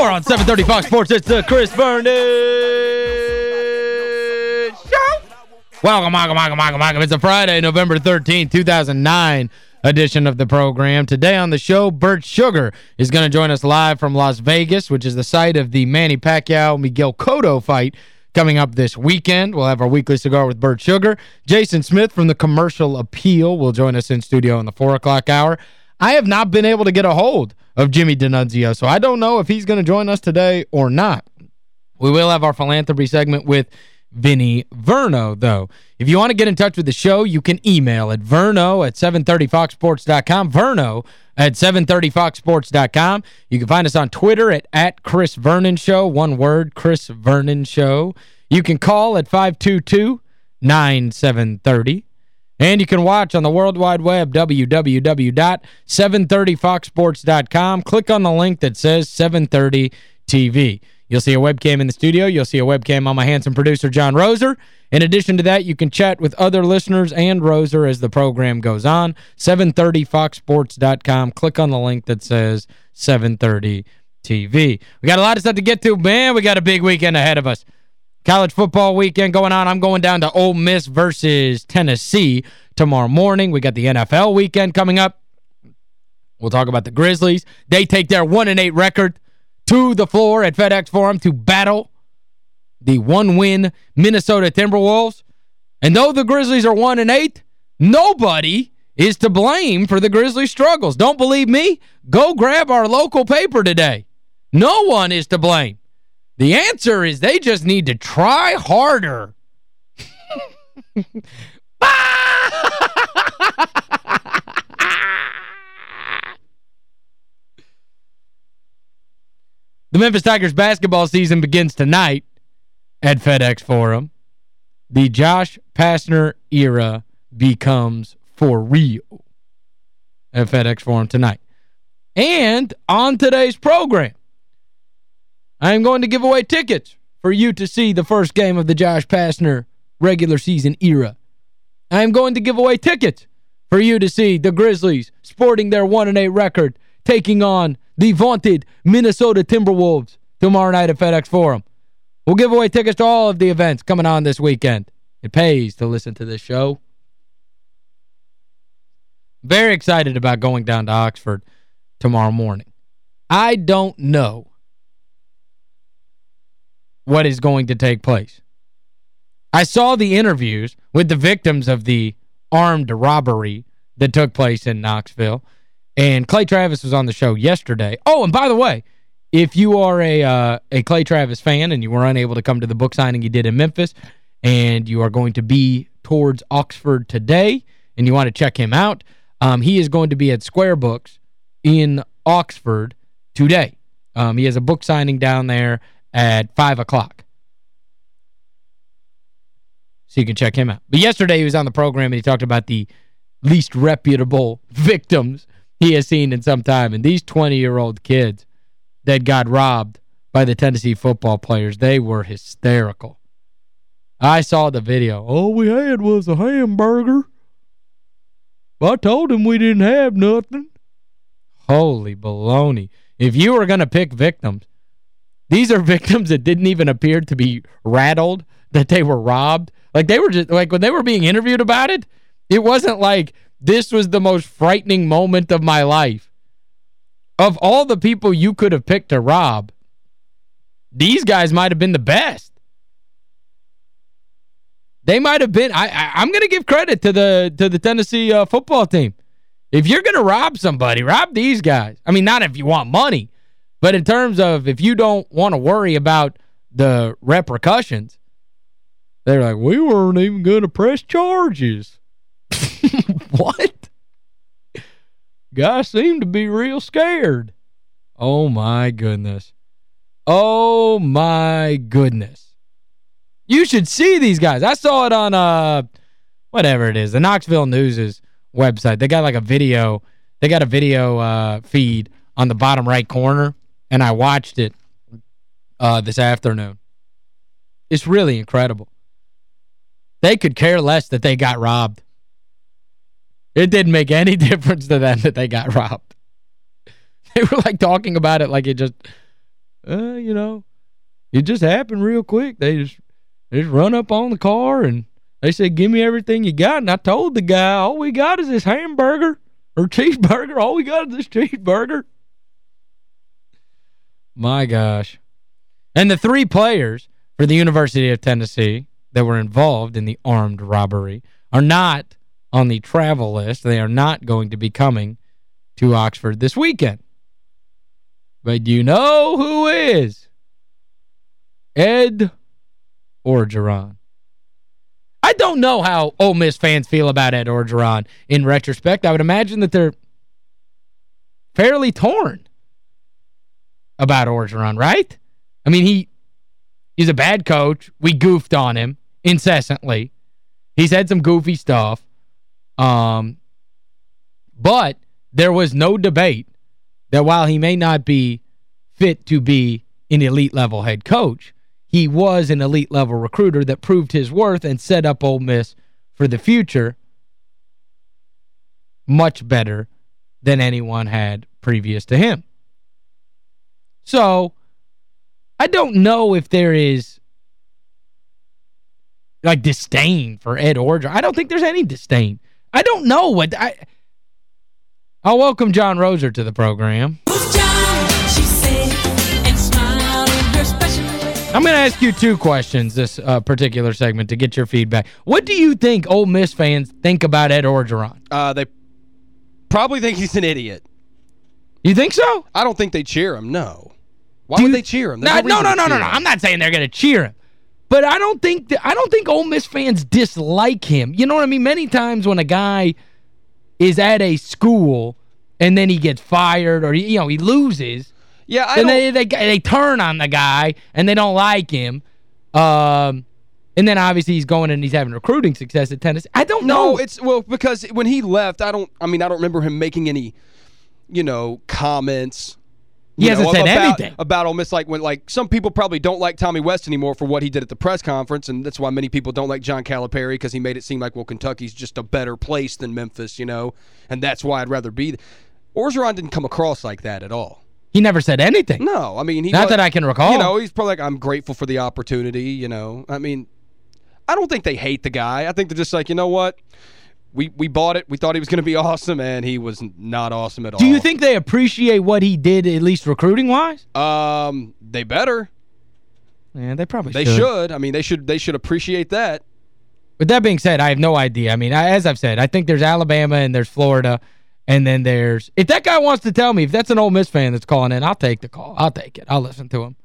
More on 730 Fox Sports. It's the Chris Vernon Show. Welcome, welcome, welcome, welcome, welcome. It's a Friday, November 13, 2009 edition of the program. Today on the show, Bert Sugar is going to join us live from Las Vegas, which is the site of the Manny Pacquiao-Miguel Cotto fight coming up this weekend. We'll have our weekly cigar with Bert Sugar. Jason Smith from the Commercial Appeal will join us in studio in the 4 o'clock hour. I have not been able to get a hold of Jimmy D'Annunzio, so I don't know if he's going to join us today or not. We will have our philanthropy segment with Vinny Verno, though. If you want to get in touch with the show, you can email at verno at 730foxsports.com, verno at 730foxsports.com. You can find us on Twitter at, at Chris Vernon Show, one word, Chris Vernon Show. You can call at 522-9730. And you can watch on the World Wide Web, www.730foxsports.com. Click on the link that says 730 TV. You'll see a webcam in the studio. You'll see a webcam on my handsome producer, John Roser. In addition to that, you can chat with other listeners and Roser as the program goes on. 730foxsports.com. Click on the link that says 730 TV. We got a lot of stuff to get to. Man, we got a big weekend ahead of us. College football weekend going on. I'm going down to Ole Miss versus Tennessee tomorrow morning. We got the NFL weekend coming up. We'll talk about the Grizzlies. They take their 1 and 8 record to the floor at FedEx Forum to battle the one-win Minnesota Timberwolves. And though the Grizzlies are 1 and 8, nobody is to blame for the Grizzlies' struggles. Don't believe me? Go grab our local paper today. No one is to blame. The answer is they just need to try harder. the Memphis Tigers basketball season begins tonight at FedEx Forum. The Josh Pastner era becomes for real at FedEx Forum tonight. And on today's program, I am going to give away tickets for you to see the first game of the Josh Pastner regular season era. I am going to give away tickets for you to see the Grizzlies sporting their 1-8 record taking on the vaunted Minnesota Timberwolves tomorrow night at FedEx Forum. We'll give away tickets to all of the events coming on this weekend. It pays to listen to this show. Very excited about going down to Oxford tomorrow morning. I don't know what is going to take place. I saw the interviews with the victims of the armed robbery that took place in Knoxville. And Clay Travis was on the show yesterday. Oh, and by the way, if you are a uh, a Clay Travis fan and you were unable to come to the book signing he did in Memphis and you are going to be towards Oxford today and you want to check him out, um, he is going to be at Square Books in Oxford today. Um, he has a book signing down there at 5 o'clock. So you can check him out. But yesterday he was on the program and he talked about the least reputable victims he has seen in some time. And these 20-year-old kids that got robbed by the Tennessee football players, they were hysterical. I saw the video. All we had was a hamburger. I told him we didn't have nothing. Holy baloney. If you were going to pick victims, these are victims that didn't even appear to be rattled that they were robbed. Like they were just like when they were being interviewed about it, it wasn't like this was the most frightening moment of my life. Of all the people you could have picked to rob, these guys might have been the best. They might have been I, I am going to give credit to the to the Tennessee uh, football team. If you're going to rob somebody, rob these guys. I mean, not if you want money, but in terms of if you don't want to worry about the repercussions, they're like, we weren't even going to press charges. what? Guys seem to be real scared. Oh, my goodness. Oh, my goodness. You should see these guys. I saw it on, uh whatever it is, the Knoxville News' website. They got like a video. They got a video uh, feed on the bottom right corner and I watched it uh, this afternoon. It's really incredible. They could care less that they got robbed. It didn't make any difference to them that they got robbed. They were like talking about it like it just uh, you know, it just happened real quick. They just, they just run up on the car and they said, give me everything you got. And I told the guy, all we got is this hamburger or cheeseburger. All we got is this cheeseburger. My gosh. And the three players for the University of Tennessee that were involved in the armed robbery are not on the travel list. They are not going to be coming to Oxford this weekend. But do you know who is? Ed Orgeron. I don't know how Ole Miss fans feel about Ed Orgeron in retrospect. I would imagine that they're fairly torn about Orgeron, right? I mean, he he's a bad coach. We goofed on him incessantly. He's had some goofy stuff. Um, but there was no debate that while he may not be fit to be an elite level head coach, he was an elite level recruiter that proved his worth and set up Ole Miss for the future much better than anyone had previous to him. So, I don't know if there is like disdain for Ed Orgeron. I don't think there's any disdain. I don't know what I I'll welcome John Roser to the program. I'm going to ask you two questions this uh, particular segment to get your feedback. What do you think Ole Miss fans think about Ed Orgeron? Uh, they probably think he's an idiot. You think so? I don't think they cheer him, no. Why do would they cheer him? no, no, no, no, no, no. I'm not saying they're going to cheer him. But I don't think that, I don't think Ole Miss fans dislike him. You know what I mean? Many times when a guy is at a school and then he gets fired or, you know, he loses – yeah, I they, they, they turn on the guy and they don't like him. Um, and then obviously he's going and he's having recruiting success at Tennessee. I don't know. No, it's well because when he left, I don't I mean I don't remember him making any you know, comments he hasn't know, said about, anything. About Ole Miss, like when like some people probably don't like Tommy West anymore for what he did at the press conference, and that's why many people don't like John Calipari because he made it seem like, well, Kentucky's just a better place than Memphis, you know, and that's why I'd rather be. Orgeron didn't come across like that at all. He never said anything. No, I mean, he Not was, that I can recall. You know, he's probably like, I'm grateful for the opportunity, you know. I mean, I don't think they hate the guy. I think they're just like, you know what? We we bought it. We thought he was going to be awesome, and he was not awesome at all. Do you think they appreciate what he did, at least recruiting-wise? Um, They better. Yeah, they probably they should. They should. I mean, they should they should appreciate that. With that being said, I have no idea. I mean, as I've said, I think there's Alabama and there's Florida – and then there's, if that guy wants to tell me, if that's an Ole Miss fan that's calling in, I'll take the call. I'll take it. I'll listen to him.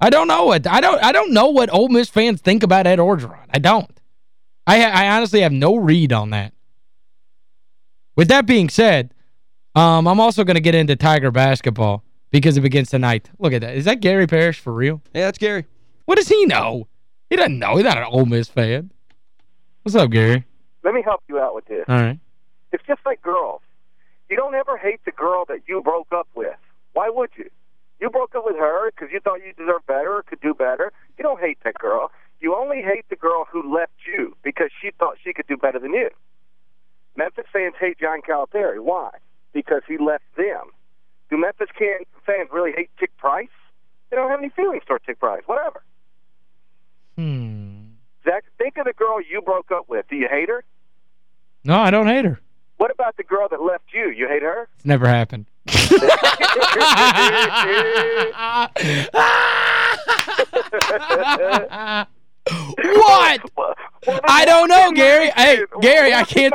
I don't know what I don't I don't know what Ole Miss fans think about Ed Orgeron. I don't. I I honestly have no read on that. With that being said, um, I'm also going to get into Tiger basketball because it begins tonight. Look at that. Is that Gary Parrish for real? Yeah, that's Gary. What does he know? He doesn't know. He's not an Ole Miss fan. What's up, Gary? Let me help you out with this. All right. It's just like girls. You don't ever hate the girl that you broke up with. Why would you? You broke up with her because you thought you deserved better or could do better. You don't hate that girl. You only hate the girl who left you because she thought she could do better than you. Memphis fans hate John Calipari. Why? Because he left them. Do Memphis fans really hate Tic Price? They don't have any feelings toward Tic Price. Whatever. Hmm. Zach, think of the girl you broke up with. Do you hate her? No, I don't hate her. What about the girl that left you? You hate her? It's never happened. what? Well, I don't know, Gary. Hey, Gary, I can't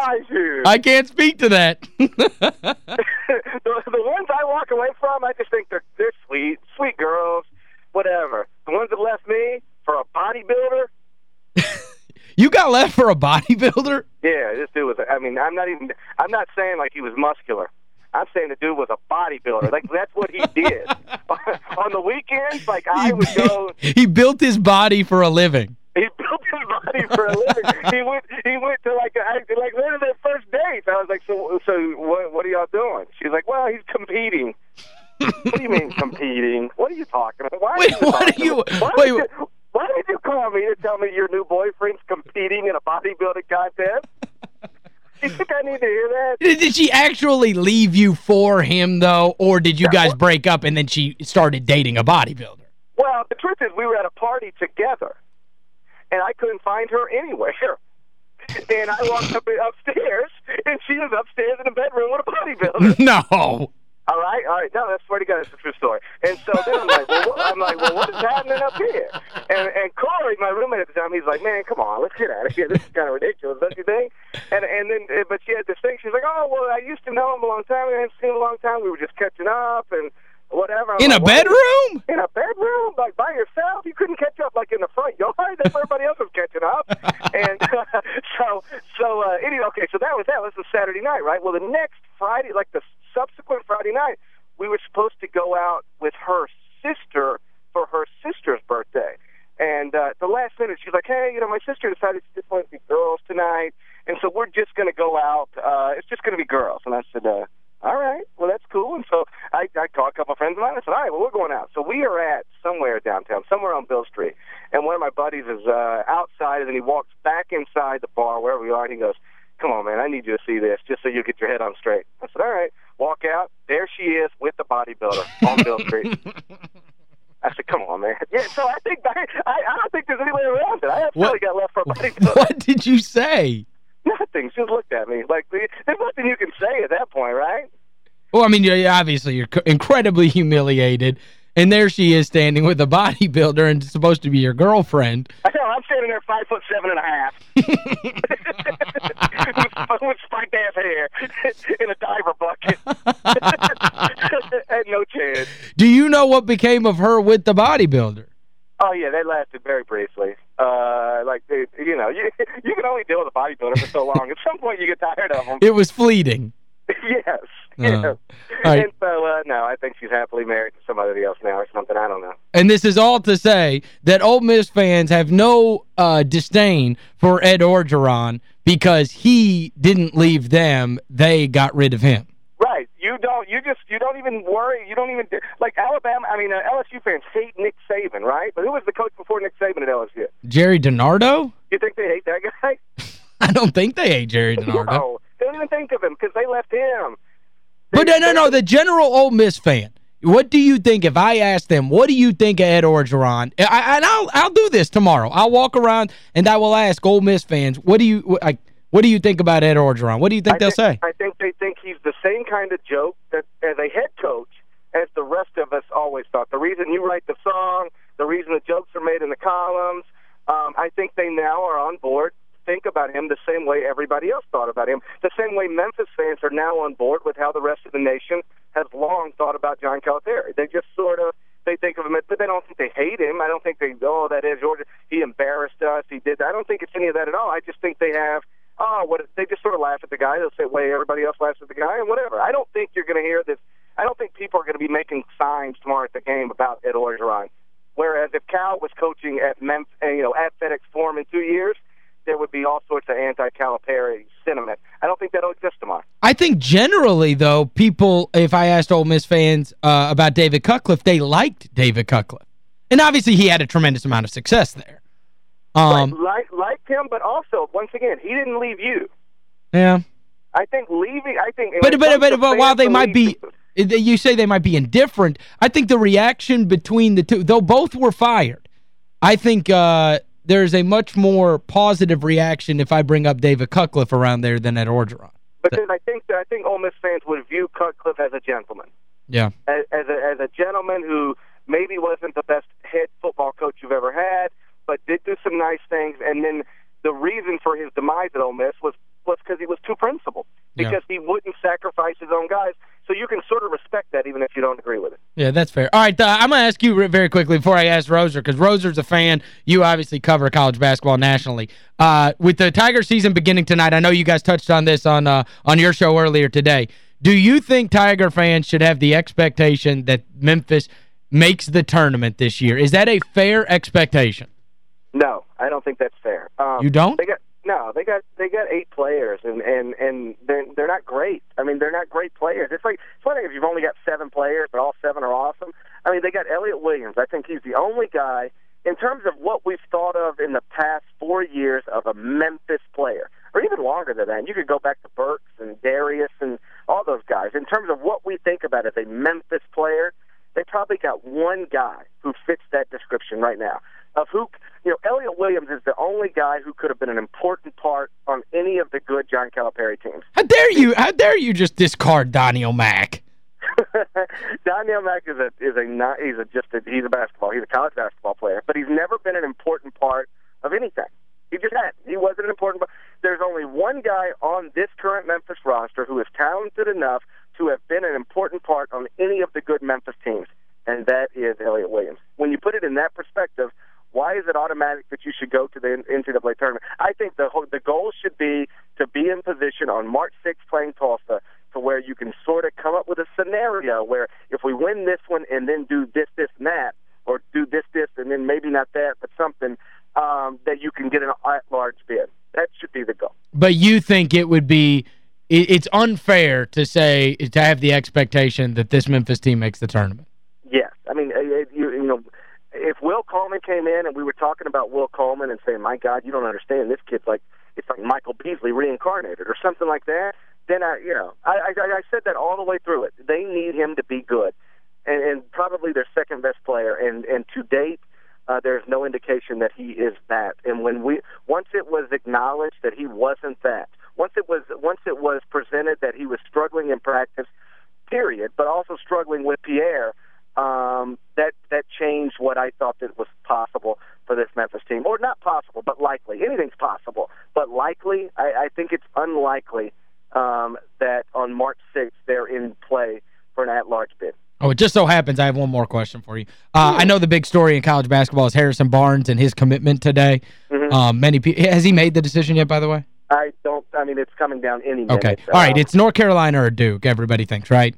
I can't speak to that. the, the ones I walk away from, I just think they're they're sweet, sweet girls, whatever. The ones that left me for a bodybuilder, you got left for a bodybuilder? Yeah, this dude was, I mean, I'm not even, I'm not saying like he was muscular. I'm saying the dude was a bodybuilder. Like, that's what he did. On the weekends, like, I would go... He built his body for a living. He built his body for a living. he went he went to, like, a, like one of their first dates. I was like, so, so what, what are y'all doing? She's like, well, he's competing. what do you mean competing? What are you talking about? Why wait, are you what are you... Why wait, you, why did you call me to tell me your new boyfriend's competing in a bodybuilding contest? you think I need to hear that? Did she actually leave you for him, though, or did you guys break up and then she started dating a bodybuilder? Well, the truth is we were at a party together, and I couldn't find her anywhere. And I walked up upstairs, and she was upstairs in a bedroom with a bodybuilder. no. All right, all right. No, that's swear to God, it's a true story. And so then I'm like, well, what, I'm like, well, what is happening up here? And and Corey, my roommate at the time, he's like, man, come on, let's get out of here. This is kind of ridiculous, don't you think? And and then, but she had this thing. She's like, oh, well, I used to know him a long time. I hadn't seen him a long time. We were just catching up and whatever. In like, a bedroom? In a bedroom, like by yourself. You couldn't catch up like in the front yard. That's where everybody else was catching up. And so, so uh, anyway, okay. So that was that. Was Saturday night, right? Well, the next Friday, like the subsequent Friday night, we were supposed to go out with her sister for her sister's birthday. And uh, the last minute, she's like, "Hey, you know, my sister decided she just wants to be girls tonight, and so we're just going to go out. Uh, it's just going to be girls." And I said, uh, "All right, well, that's cool." And so I, I called a couple of friends of mine. I said, "All right, well, we're going out." So we are at somewhere downtown, somewhere on Beale Street, and one of my buddies is uh, outside, and then he walks back inside the bar wherever we are, and he goes, "Come on, man, I need you to see this, just so you get your head on straight." I said, "All right." Walk out. There she is with the bodybuilder on Beale Street. I said, "Come on, man." Yeah. So I think I, I don't think there's any way around it. I absolutely What- got left for a bodybuilder. What did you say? Nothing. She just looked at me like there's nothing you can say at that point, right? Well, I mean, you- obviously you're incredibly humiliated, and there she is standing with a bodybuilder and supposed to be your girlfriend. I know. I'm standing there five foot seven and a half, with, with spiked ass hair in a diver bucket, and no chance. Do you know what became of her with the bodybuilder? Oh yeah, that lasted very briefly. Uh, like they, you know, you you can only deal with a bodybuilder for so long. At some point, you get tired of them. It was fleeting. yes. Yes. All right. And so, uh, no, I think she's happily married to somebody else now or something. I don't know. And this is all to say that Ole Miss fans have no uh, disdain for Ed Orgeron because he didn't leave them. They got rid of him. Right. You don't. You just. You don't even worry. You don't even like Alabama. I mean, uh, LSU fans hate Nick Saban, right? But who was the coach before Nick Saban at LSU? Gerry DiNardo? You think they hate that guy? I don't think they hate Gerry DiNardo. No, they don't even think of him because they left him. But no, no, no, the general Ole Miss fan. What do you think if I ask them, what do you think of Ed Orgeron? I, and I'll I'll do this tomorrow. I'll walk around and I will ask Ole Miss fans, what do you like what do you think about Ed Orgeron? What do you think I they'll think, say? I think they think he's the same kind of joke that as a head coach as the rest of us always thought. The reason you write the song, the reason the jokes are made in the columns, um, I think they now are on board. Think about him the same way everybody else thought about him. The same way Memphis fans are now on board with how the rest of the nation has long thought about John Calipari. They just sort of they think of him, but they don't think they hate him. I don't think they oh that is Georgia. He embarrassed us. He did. I don't think it's any of that at all. I just think they have oh what they just sort of laugh at the guy the say, way everybody else laughs at the guy and whatever. I don't think you're going to hear this. I don't think people are going to be making signs tomorrow at the game about Ed Orgeron. Whereas if Cal was coaching at Memphis, you know, at FedEx Forum in two years, there would be all sorts of anti-Calipari sentiment. I don't think that'll exist tomorrow. I think generally, though, people, if I asked Ole Miss fans uh, about David Cutcliffe, they liked David Cutcliffe. And obviously he had a tremendous amount of success there. Um, right, like like him, but also once again, he didn't leave you. Yeah. I think leaving. I think. But, but, but, but while they might be, you say they might be indifferent, I think the reaction between the two, though both were fired, I think uh, there's a much more positive reaction if I bring up David Cutcliffe around there than at Orgeron. because I think I think Ole Miss fans would view Cutcliffe as a gentleman, Yeah. as, as a as a gentleman who maybe wasn't the best head football coach you've ever had, but did do some nice things. And then the reason for his demise at Ole Miss was was because he was too principled, Yeah. because he wouldn't sacrifice his own guys. So you can sort of respect that even if you don't agree with it. Yeah, that's fair. All right, uh, I'm going to ask you very quickly before I ask Roser, because Roser's a fan. You obviously cover college basketball nationally. Uh, with the Tiger season beginning tonight, I know you guys touched on this on uh, on your show earlier today. Do you think Tiger fans should have the expectation that Memphis makes the tournament this year? Is that a fair expectation? No, I don't think that's fair. Um, You don't? They got no. They got they got eight players, and and and they're they're not great. I mean, they're not great players. It's like it's one thing if you've only got seven players, but all seven are awesome. I mean, they got Elliot Williams. I think he's the only guy in terms of what we've thought of in the past four years of a Memphis player, or even longer than that. You could go back to Burks and Darius and all those guys. In terms of what we think about as a Memphis player, they probably got one guy who fits that description right now. Of who, you know, Elliot Williams is the only guy who could have been an important part on any of the good John Calipari teams. How dare you? How dare you just discard Doneal Mack? Doneal Mack is a is a not he's a just a, he's a basketball he's a college basketball player, but he's never been an important part of anything. He just had he wasn't an important. Part. There's only one guy on this current Memphis roster who is talented enough to have been an important part on any of the good Memphis teams, and that is Elliot Williams. When you put it in that perspective, why is it automatic that you should go to the NCAA tournament? I think the whole, the goal should be to be in position on March 6th playing Tulsa to where you can sort of come up with a scenario where if we win this one and then do this, this, and that, or do this, this, and then maybe not that, but something, um, that you can get an at-large bid. That should be the goal. But you think it would be it's unfair to say to have the expectation that this Memphis team makes the tournament. Yes. I mean, you, you know, Will Coleman came in and we were talking about Will Coleman and saying, my God, you don't understand, this kid's like, it's like Michael Beasley reincarnated or something like that, then I, you know, I, I, I said that all the way through it. They need him to be good, and, and probably their second best player. And and to date, uh, there's no indication that he is that. And when we once it was acknowledged that he wasn't that, once it was once it was presented that he was struggling in practice, period, but also struggling with Pierre. Um, that that changed what I thought that was possible for this Memphis team, or not possible, but likely. Anything's possible, but likely. I, I think it's unlikely um, that on March 6th they're in play for an at-large bid. Oh, it just so happens I have one more question for you. Uh, I know the big story in college basketball is Harrison Barnes and his commitment today. Mm -hmm. um, many Has he made the decision yet, by the way? I don't. I mean, it's coming down any minute. Okay. All right. It's North Carolina or Duke, everybody thinks, right?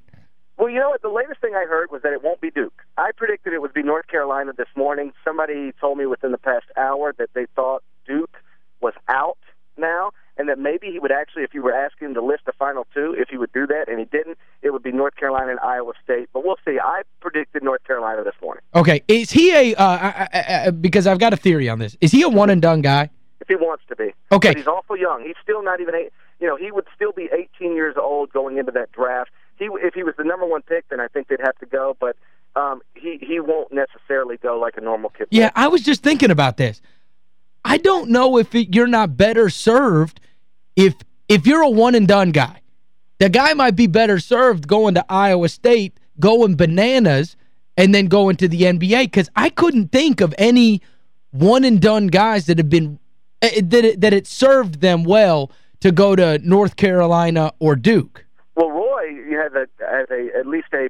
Well, you know what? The latest thing I heard was that it won't be Duke. I predicted it would be North Carolina this morning. Somebody told me within the past hour that they thought Duke was out now and that maybe he would actually, if you were asking him to list the final two, if he would do that, and he didn't, it would be North Carolina and Iowa State. But we'll see. I predicted North Carolina this morning. Okay. Is he a, uh, I, I, I, because I've got a theory on this, is he a one-and-done guy? If he wants to be. Okay. But he's awful young. He's still not even, eight, you know, he would still be 18 years old going into that draft. He, If he was the number one pick, then I think they'd have to go, but um, he, he won't necessarily go like a normal kid. Yeah, I was just thinking about this. I don't know if it, you're not better served if if you're a one-and-done guy, the guy might be better served going to Iowa State, going bananas, and then going to the NBA because I couldn't think of any one-and-done guys that have been eh, that it, that it served them well to go to North Carolina or Duke. Well, have a has a at least a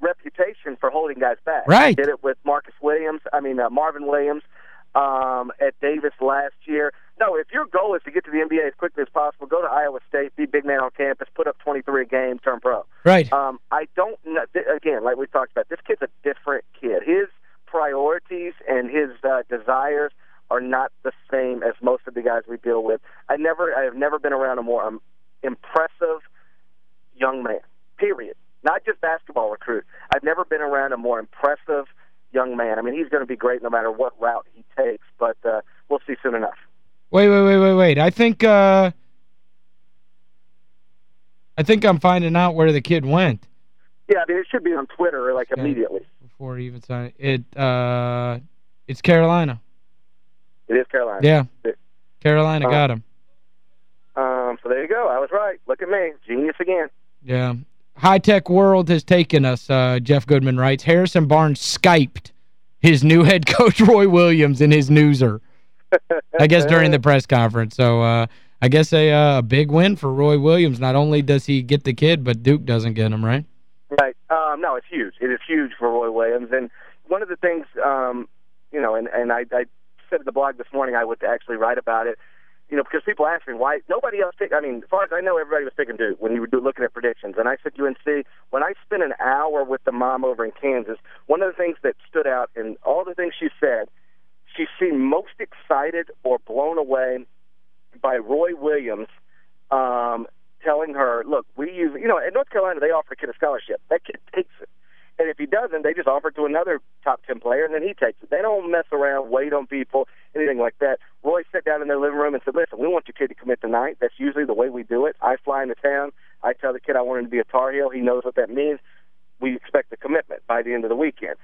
reputation for holding guys back. Right. He did it with Marcus Williams, I mean uh, Marvin Williams um, Ed Davis last year. No, if your goal is to get to the NBA as quickly as possible, go to Iowa State, be big man on campus, put up 23 a game, turn pro. Right. Um, I don't know. Again, like we talked about, this kid's a different kid. His priorities and his uh, desires are not the same as most of the guys we deal with. I never, I have never been around a more um, impressive young man. Period. Not just basketball recruit. I've never been around a more impressive young man. I mean, he's going to be great no matter what route he takes, but uh, we'll see soon enough. Wait, wait, wait, wait, wait. I think uh I think I'm finding out where the kid went. Yeah, I mean, it should be on Twitter like okay. immediately. Before he even signed it uh it's Carolina. It is Carolina. Yeah. It, Carolina uh, got him. Um so there you go. I was right. Look at me. Genius again. Yeah. High-tech world has taken us, uh, Jeff Goodman writes. Harrison Barnes Skyped his new head coach, Roy Williams, in his newser. I guess during the press conference. So uh, I guess a, uh, a big win for Roy Williams. Not only does he get the kid, but Duke doesn't get him, right? Right. Um, no, it's huge. It is huge for Roy Williams. And one of the things, um, you know, and, and I, I said in the blog this morning I would actually write about it, you know, because people ask me why nobody else picked. I mean, as far as I know, everybody was picking Duke when you were looking at predictions. And I said UNC. When I spent an hour with the mom over in Kansas, one of the things that stood out in all the things she said she seemed most excited or blown away by Roy Williams um, telling her, "Look, we use you know in North Carolina they offer a kid a scholarship. That kid takes it." And if he doesn't, they just offer it to another top 10 player, and then he takes it. They don't mess around, wait on people, anything like that. Roy sat down in their living room and said, listen, we want your kid to commit tonight. That's usually the way we do it. I fly into town. I tell the kid I want him to be a Tar Heel. He knows what that means. We expect the commitment by the end of the weekend.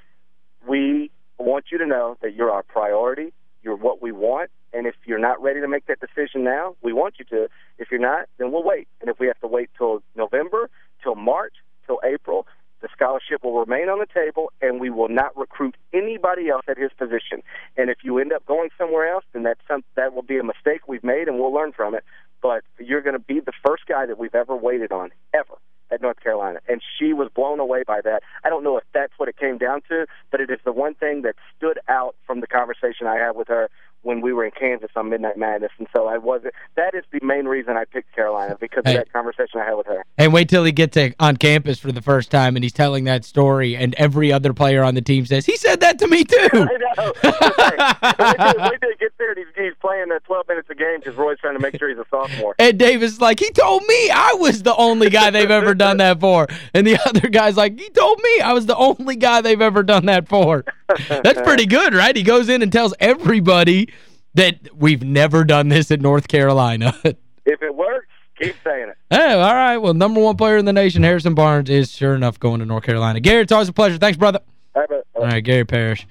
We want you to know that you're our priority. You're what we want. And if you're not ready to make that decision now, we want you to. If you're not, then we'll wait. And if we have to wait till November, till March, till April, the scholarship will remain on the table, and we will not recruit anybody else at his position. And if you end up going somewhere else, then that's some, that will be a mistake we've made, and we'll learn from it. But you're going to be the first guy that we've ever waited on, ever at North Carolina. And she was blown away by that. I don't know if that's what it came down to, but it is the one thing that stood out from the conversation I had with her when we were in Kansas on Midnight Madness. And so I wasn't that is the main reason I picked Carolina because hey. of that conversation I had with her. And wait till he gets on campus for the first time and he's telling that story and every other player on the team says, he said that to me too. I know. wait, till, wait till he gets there and he's, he's playing that 12 minutes a game because Roy's trying to make sure he's a sophomore. And Davis like, he told me I was the only guy they've ever done that for. And the other guy's like, he told me I was the only guy they've ever done that for. That's pretty good, right? He goes in and tells everybody that we've never done this at North Carolina. if it works, keep saying it. Hey, all right. Well, number one player in the nation, Harrison Barnes, is sure enough going to North Carolina. Gary, it's always a pleasure. Thanks, brother. All right, all right Gary Parrish.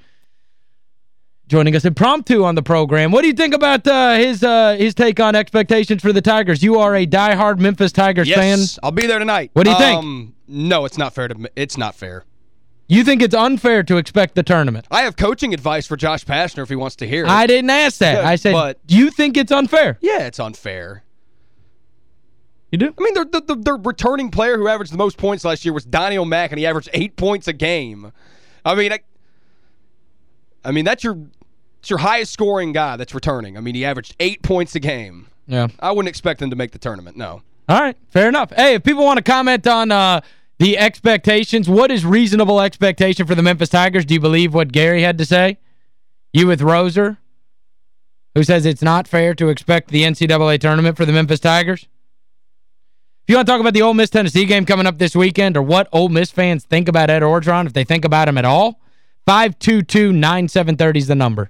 Joining us impromptu on the program. What do you think about uh, his uh, his take on expectations for the Tigers? You are a diehard Memphis Tigers yes, fan. Yes, I'll be there tonight. What do you um, think? No, it's not fair to it's not fair. You think it's unfair to expect the tournament? I have coaching advice for Josh Pastner if he wants to hear it. I didn't ask that. I said, but, do you think it's unfair? Yeah, it's unfair. You do? I mean, the, the, the returning player who averaged the most points last year was Doneal Mack, and he averaged eight points a game. I mean, I, I mean that's your it's your highest scoring guy that's returning. I mean, he averaged eight points a game. Yeah. I wouldn't expect him to make the tournament, no. All right, fair enough. Hey, if people want to comment on uh, the expectations. What is reasonable expectation for the Memphis Tigers? Do you believe what Gary had to say? You with Roser, who says it's not fair to expect the NCAA tournament for the Memphis Tigers? If you want to talk about the Ole Miss-Tennessee game coming up this weekend or what Ole Miss fans think about Ed Orgeron, if they think about him at all, 522-9730 is the number.